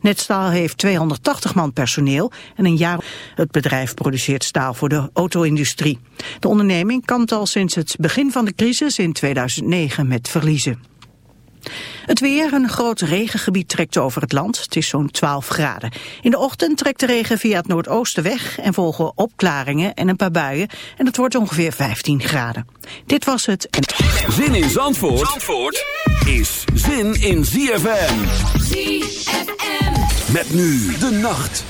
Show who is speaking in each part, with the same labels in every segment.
Speaker 1: Netstaal heeft 280 man personeel en een jaar... Het bedrijf produceert staal voor de auto-industrie. De onderneming kampt al sinds het begin van de crisis in 2009 met verliezen. Het weer, een groot regengebied trekt over het land. Het is zo'n 12 graden. In de ochtend trekt de regen via het noordoosten weg... en volgen opklaringen en een paar buien. En het wordt ongeveer 15 graden. Dit was het.
Speaker 2: Zin in Zandvoort, Zandvoort is zin in ZFM.
Speaker 3: ZFM.
Speaker 2: Met nu de nacht.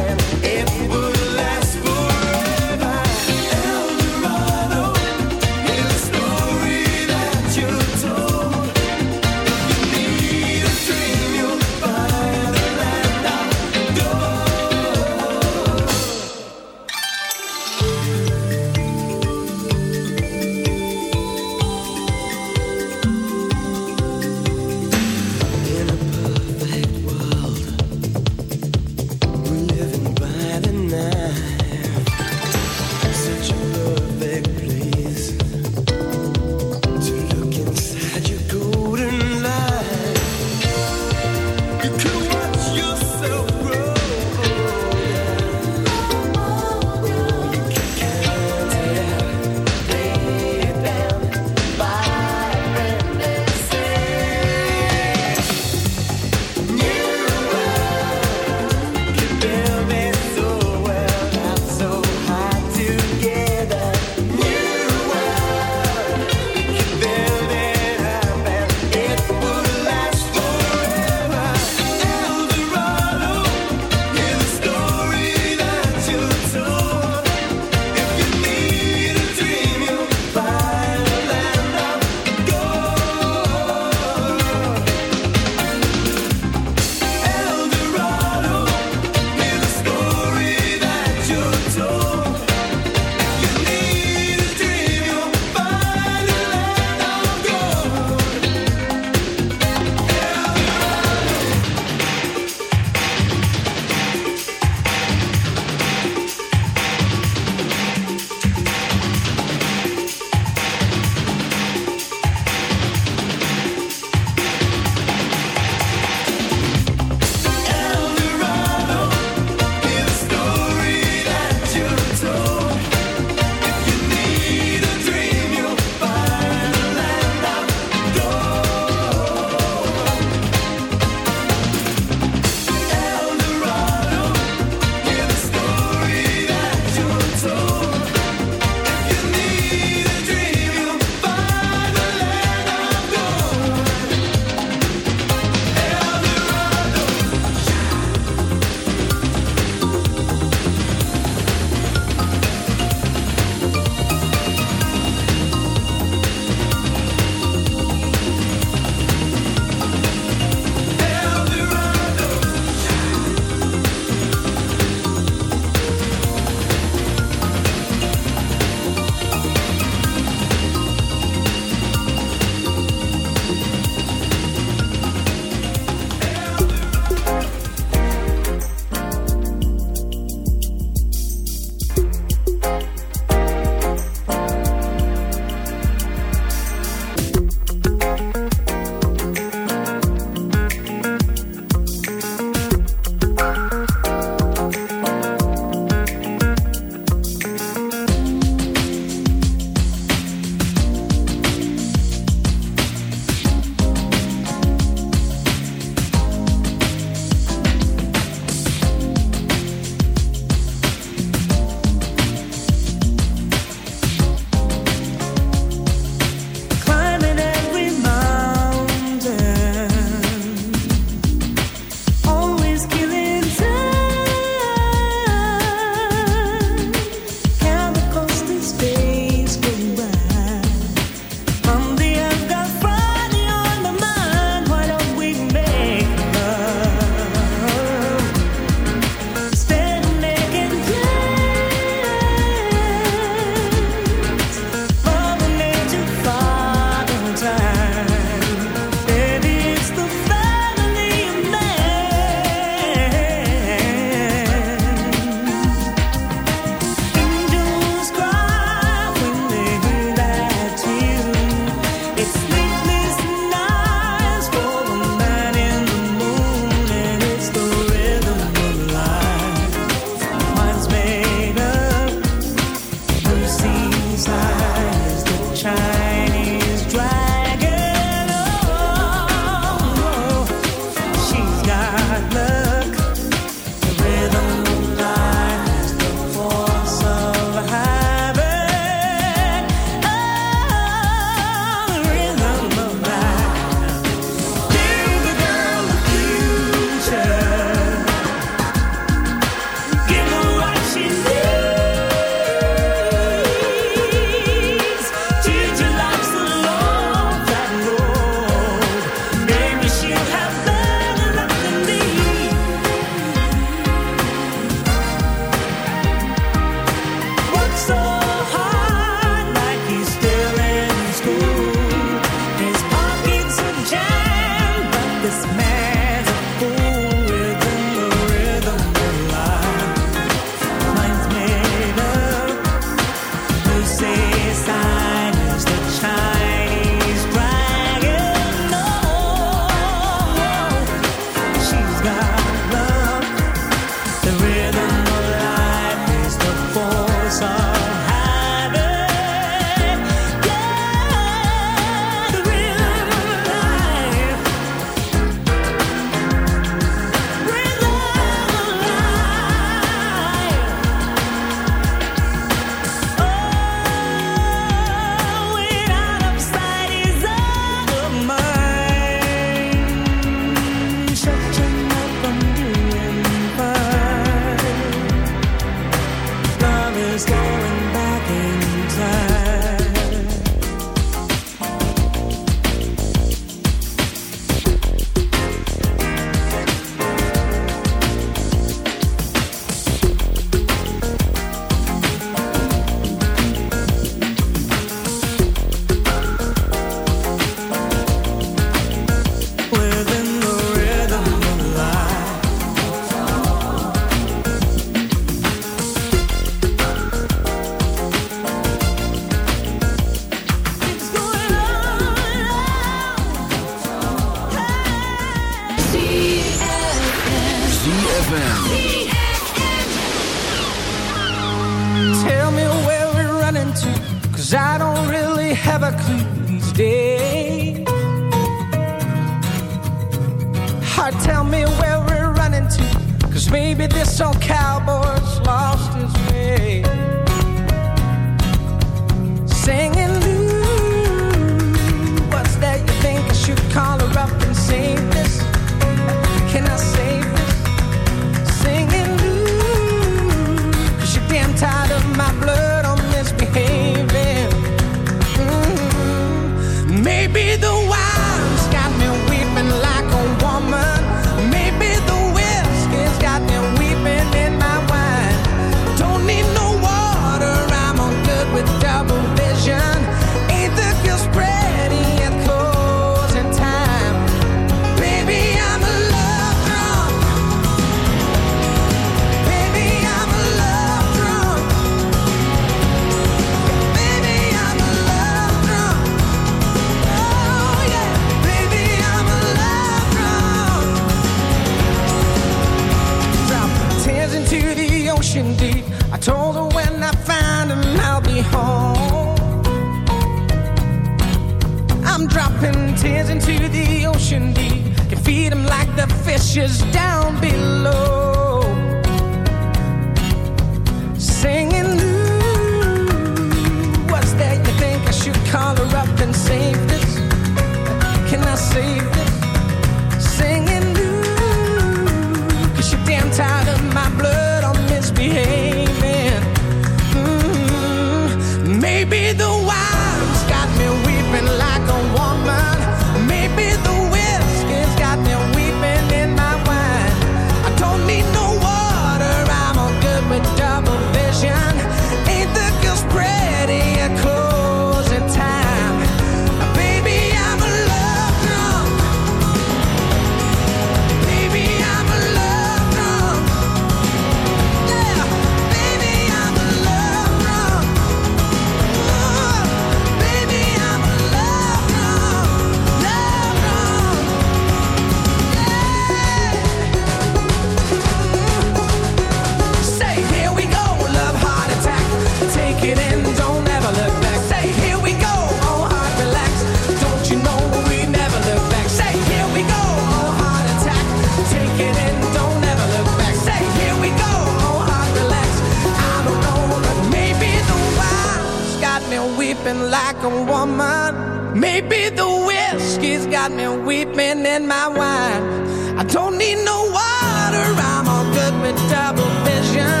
Speaker 4: and my wine. I
Speaker 5: don't
Speaker 4: need no water, I'm all
Speaker 5: good
Speaker 4: with double vision.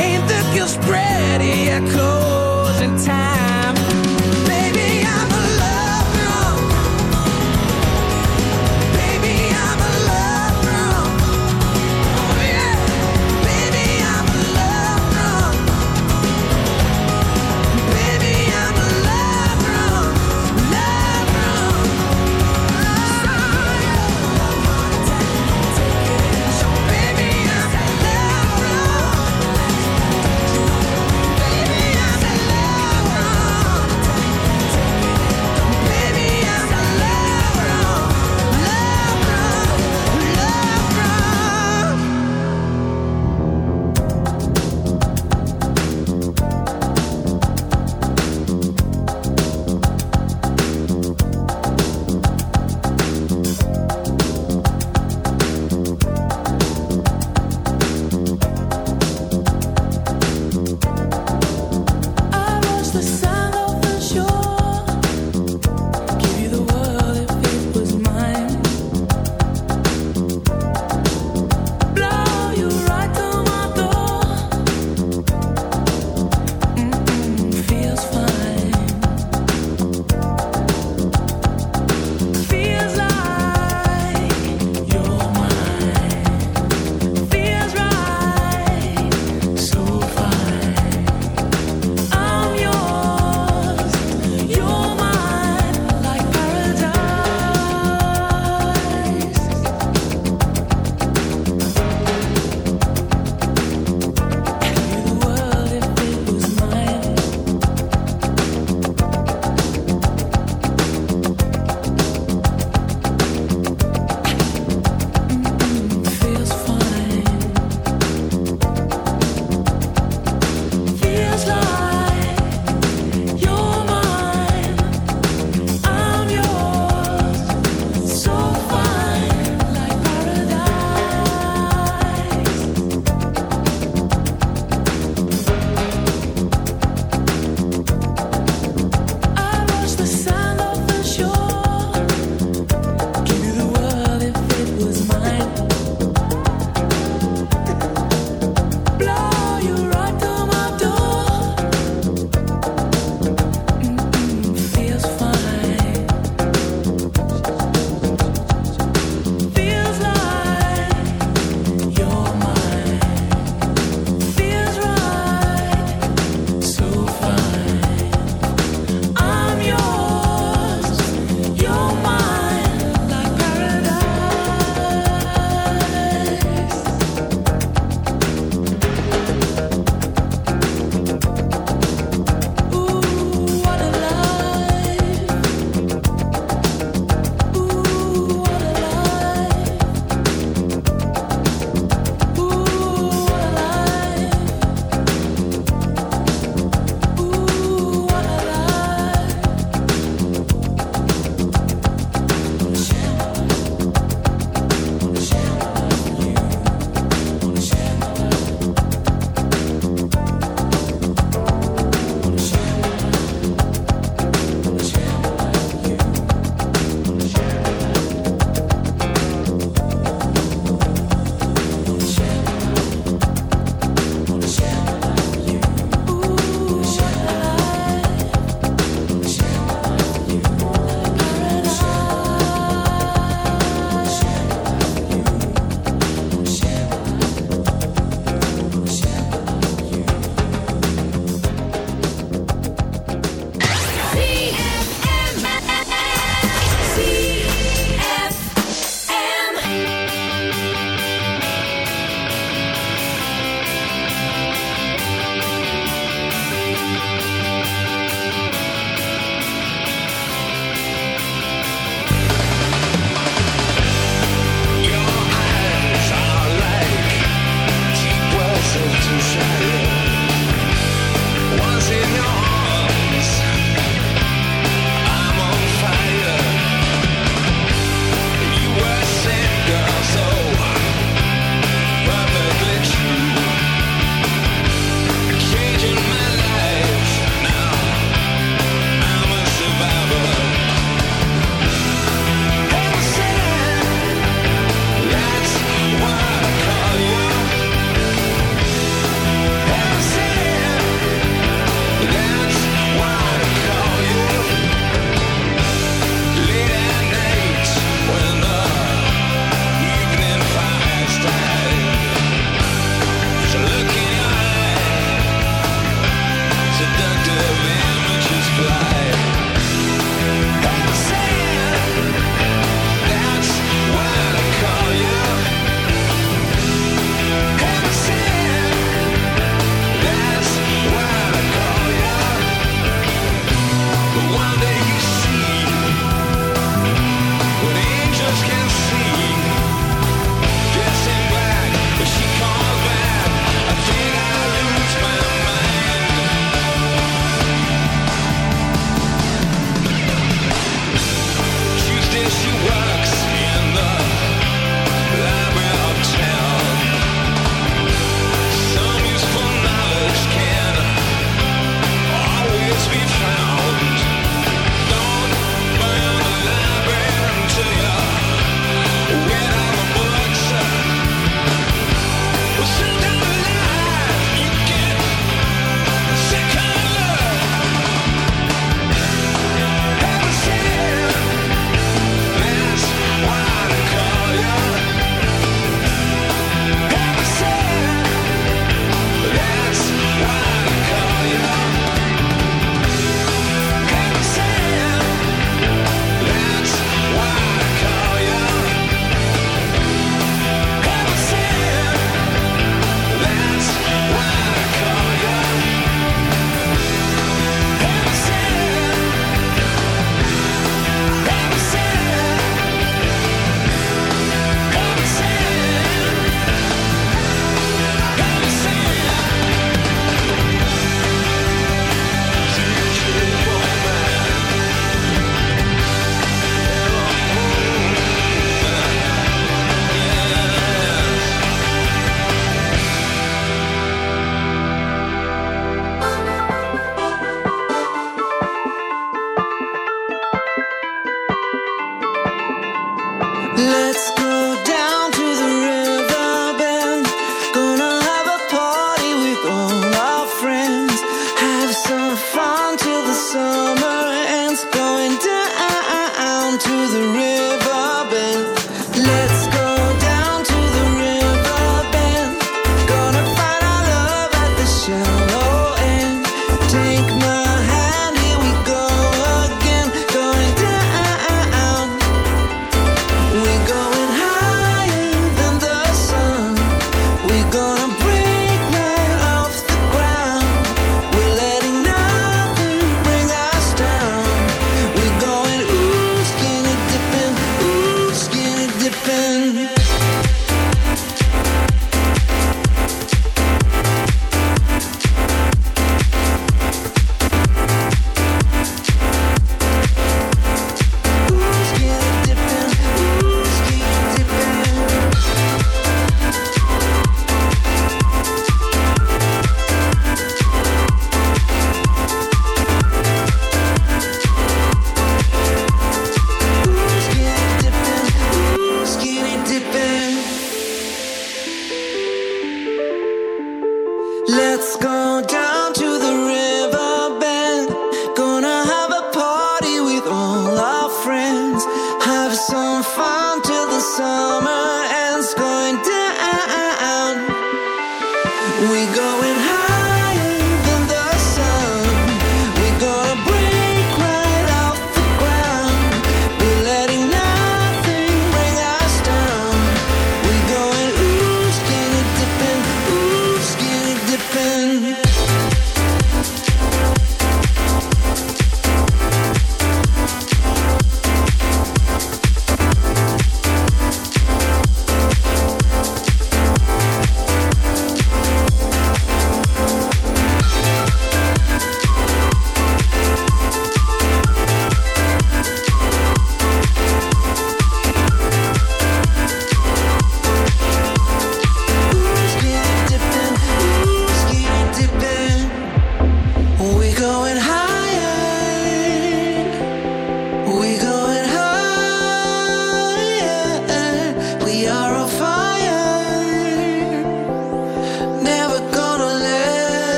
Speaker 4: Ain't the guilt spread,
Speaker 5: yeah,
Speaker 4: cool.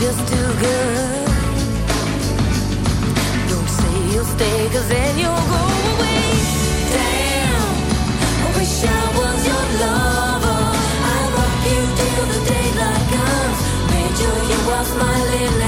Speaker 3: just too good. Don't say you'll stay, cause then you'll go away. Damn, I wish I was your lover. I'd rock you till the daylight comes. Made sure you was my lily.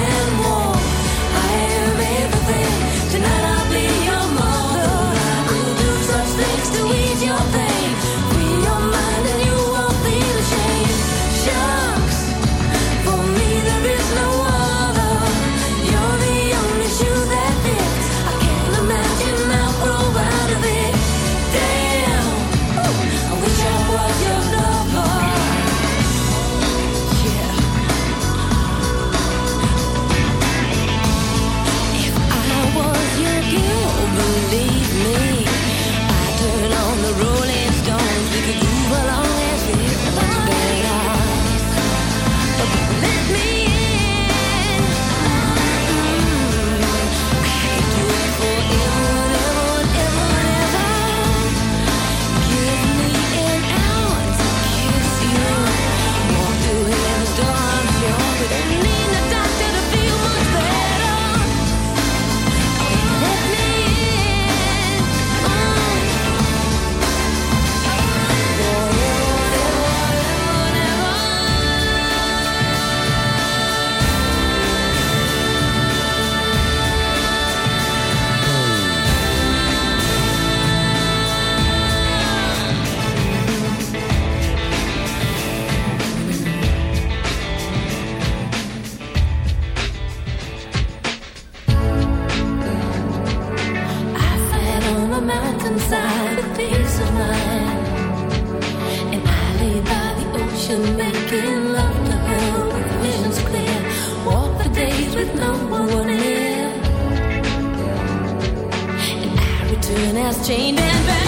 Speaker 3: soon as chained and bound.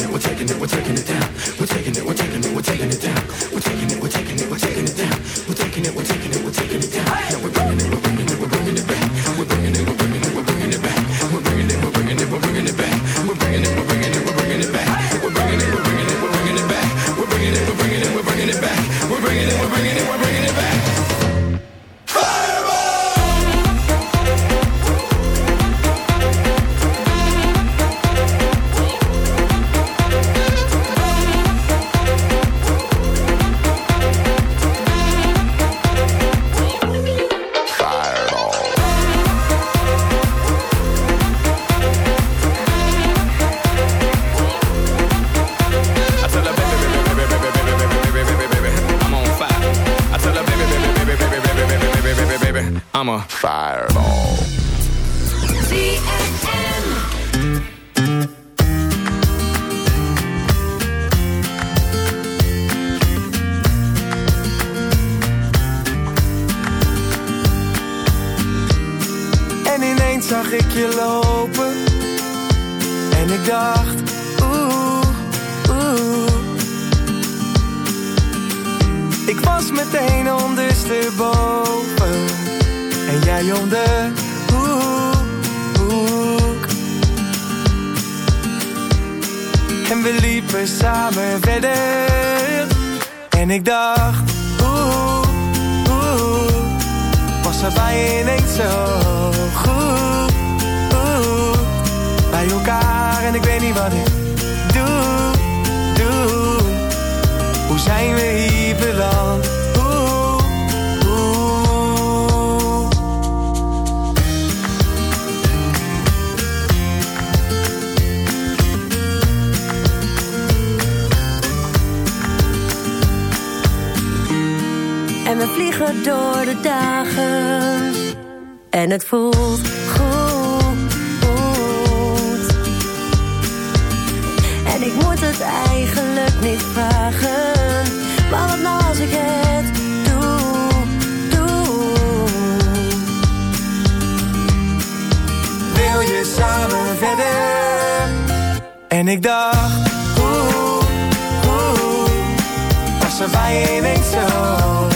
Speaker 6: it, we're taking it, we're taking it down.
Speaker 3: Door de dagen En het voelt goed, goed. En ik moet het eigenlijk niet vragen. Maar wat nou als ik het doe, doe.
Speaker 5: Wil je samen
Speaker 7: verder? En ik
Speaker 5: dacht, oeh,
Speaker 7: oeh. Was er
Speaker 5: bij je zo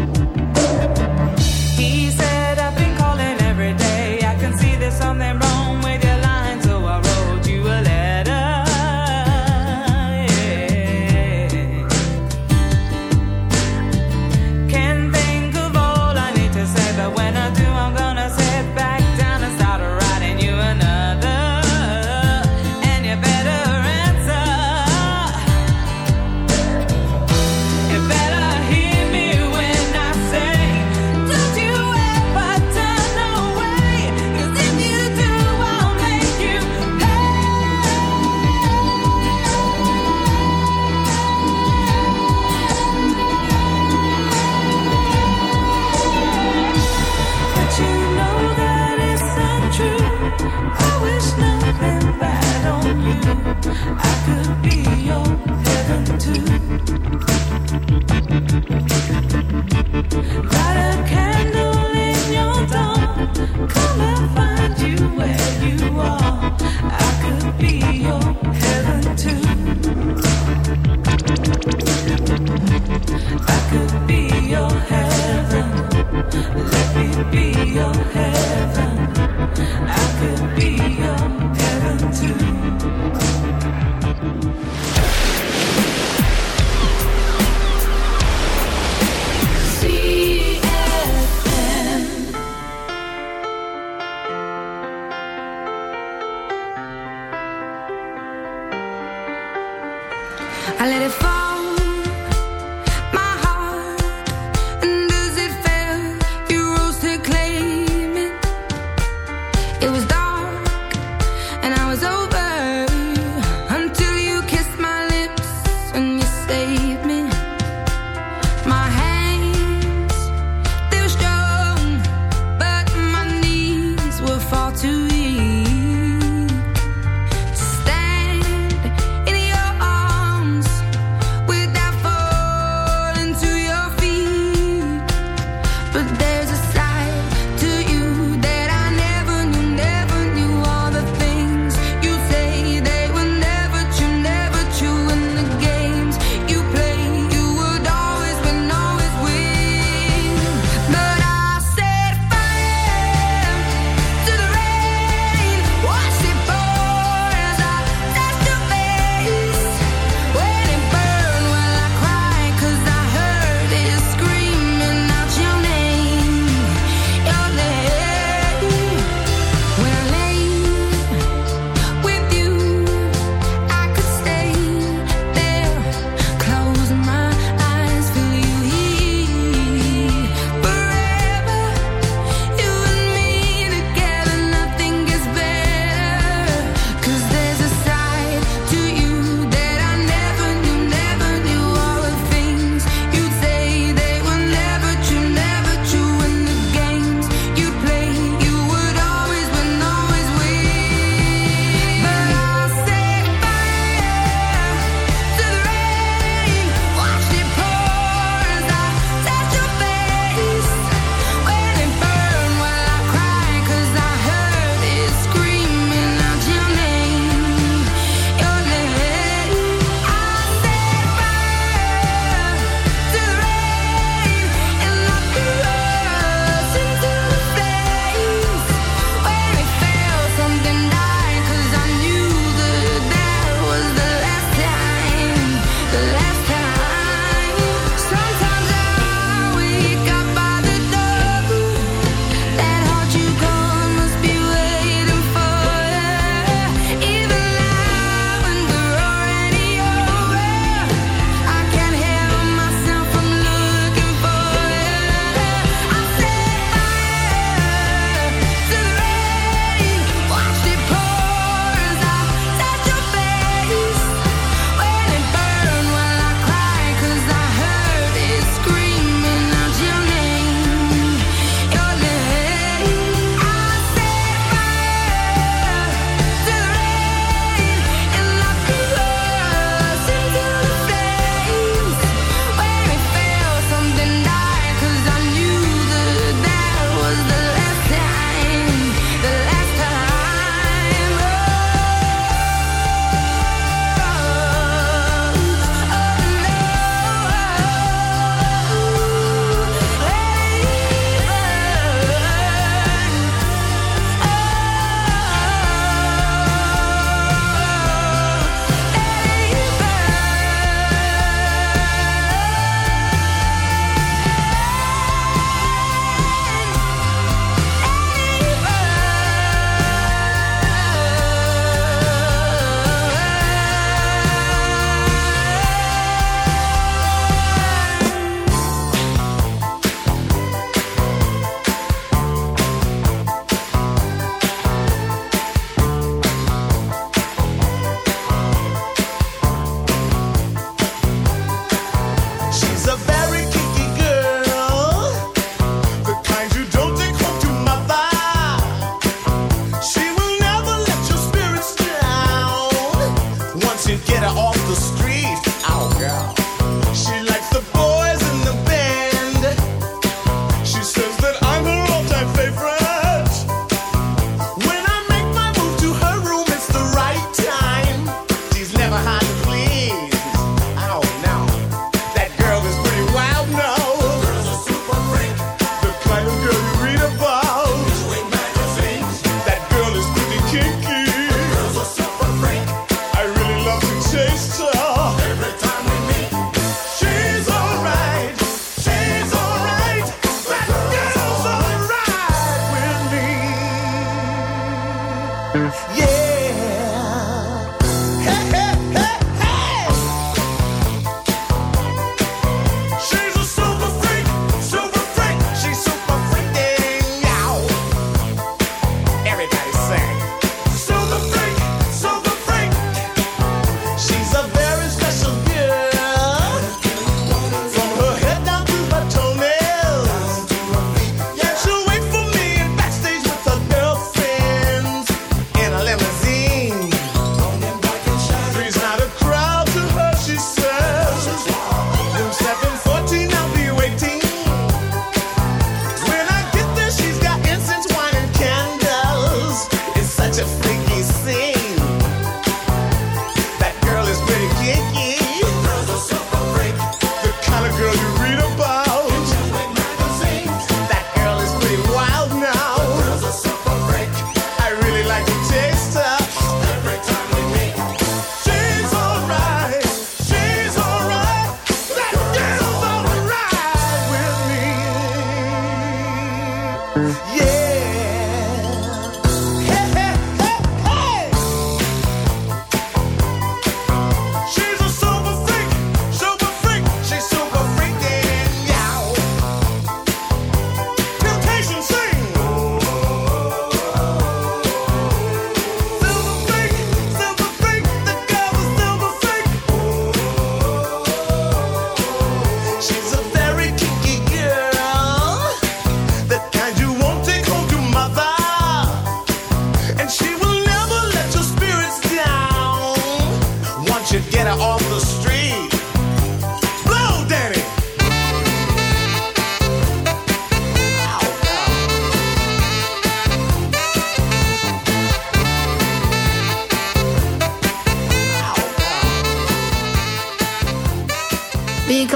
Speaker 5: I let it fall.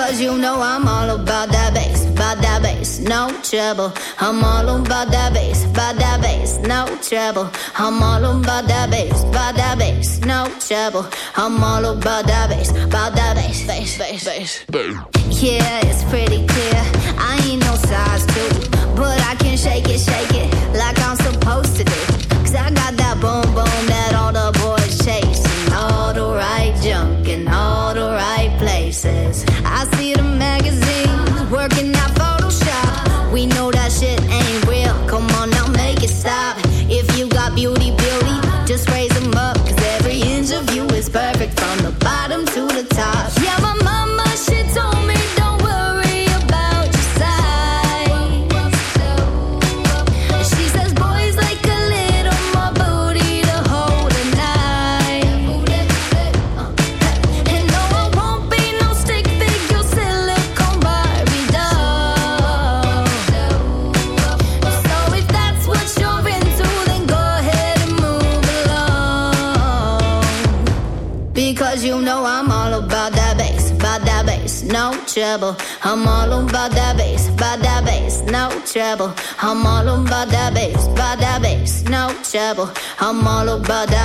Speaker 8: Cause you know I'm all about that bass, about that bass, no trouble. I'm all about that bass, about that bass, no trouble. I'm all about that bass, about that bass, no trouble. I'm all about that bass, about that bass, bass, bass, bass. Yeah, it's pretty clear. I ain't no size two, but I can shake it, shake it but I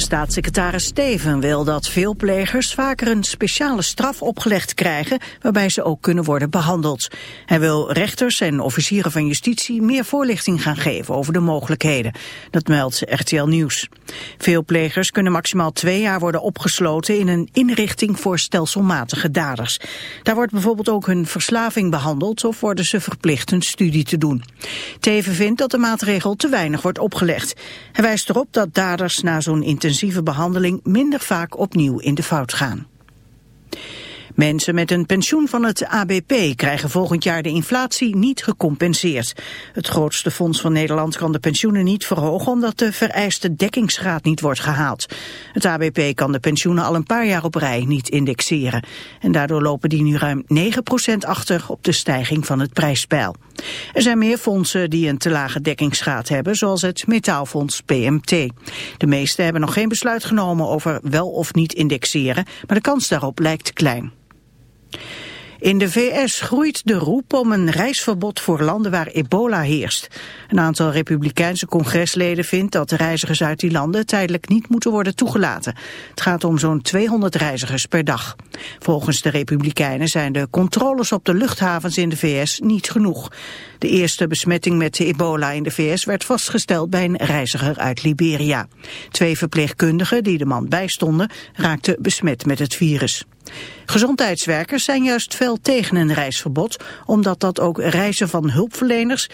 Speaker 1: Staatssecretaris Steven wil dat veel plegers vaker een speciale straf opgelegd krijgen waarbij ze ook kunnen worden behandeld. Hij wil rechters en officieren van justitie meer voorlichting gaan geven over de mogelijkheden. Dat meldt RTL Nieuws. Veel plegers kunnen maximaal twee jaar worden opgesloten in een inrichting voor stelselmatige daders. Daar wordt bijvoorbeeld ook hun verslaving behandeld of worden ze verplicht een studie te doen. Teven vindt dat de maatregel te weinig wordt opgelegd. Hij wijst erop dat daders na zo'n intensieve behandeling minder vaak opnieuw in de fout gaan. Mensen met een pensioen van het ABP krijgen volgend jaar de inflatie niet gecompenseerd. Het grootste fonds van Nederland kan de pensioenen niet verhogen omdat de vereiste dekkingsgraad niet wordt gehaald. Het ABP kan de pensioenen al een paar jaar op rij niet indexeren. En daardoor lopen die nu ruim 9% achter op de stijging van het prijspeil. Er zijn meer fondsen die een te lage dekkingsgraad hebben, zoals het metaalfonds PMT. De meeste hebben nog geen besluit genomen over wel of niet indexeren, maar de kans daarop lijkt klein. In de VS groeit de roep om een reisverbod voor landen waar ebola heerst. Een aantal republikeinse congresleden vindt dat de reizigers uit die landen tijdelijk niet moeten worden toegelaten. Het gaat om zo'n 200 reizigers per dag. Volgens de republikeinen zijn de controles op de luchthavens in de VS niet genoeg. De eerste besmetting met de ebola in de VS werd vastgesteld bij een reiziger uit Liberia. Twee verpleegkundigen die de man bijstonden raakten besmet met het virus. Gezondheidswerkers zijn juist fel tegen een reisverbod, omdat dat ook reizen van hulpverleners